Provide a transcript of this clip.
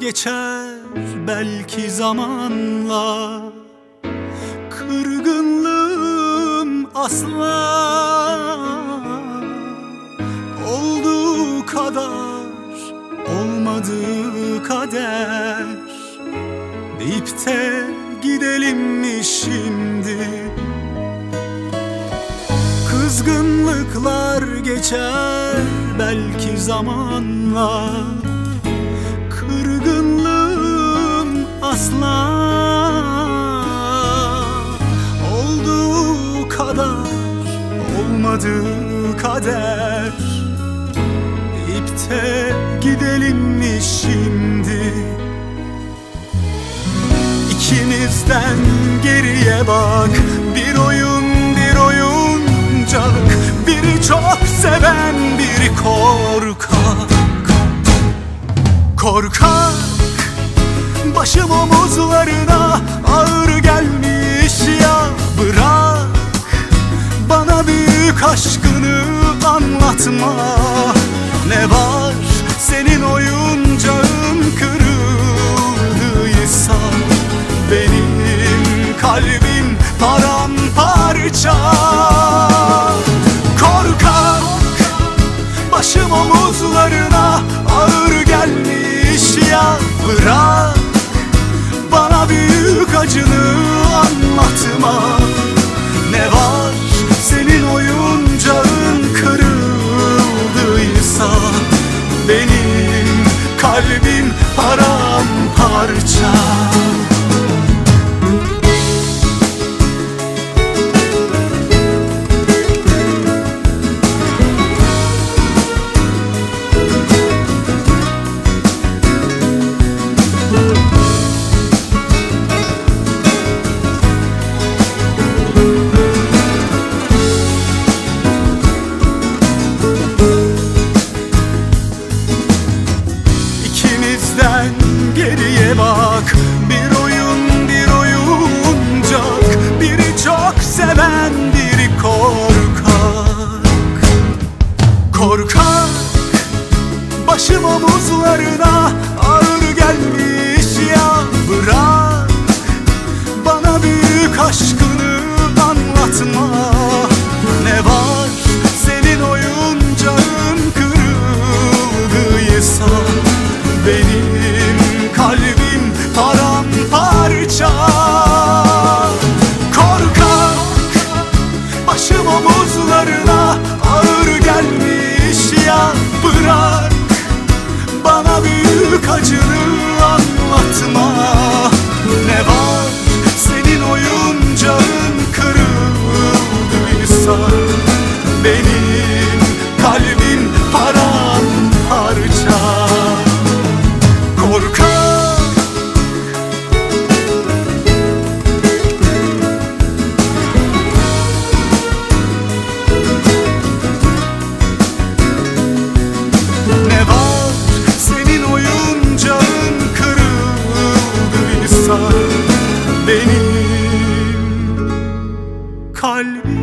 Geçer belki zamanla. Kırgınlığım asla Olduğu kadar olmadığı kader. Deyip de gidelim mi şimdi? Kızgınlıklar geçer belki zamanla asla Olduğu kadar olmadığı kader. De gidelim mi şimdi? İkimizden geriye bak. Bir oyun bir oyuncak. Biri çok seven biri korkak. Korkak Başım omuzlarına ağır gelmiş ya. Bırak Bana büyük aşkını anlatma. Ne var senin oyuncağın kırıldıysa? Benim kalbim paramparça. Korkak Başım omuzlarına ağır gelmiş ya. Bırak acını anlatma Başım omuzlarına ağır gelmiş ya Bırak Bana büyük aşkını kırıldıysa Benim kalbim paramparça Korkak Ne var senin oyuncağın kırıldıysa Benim kalbim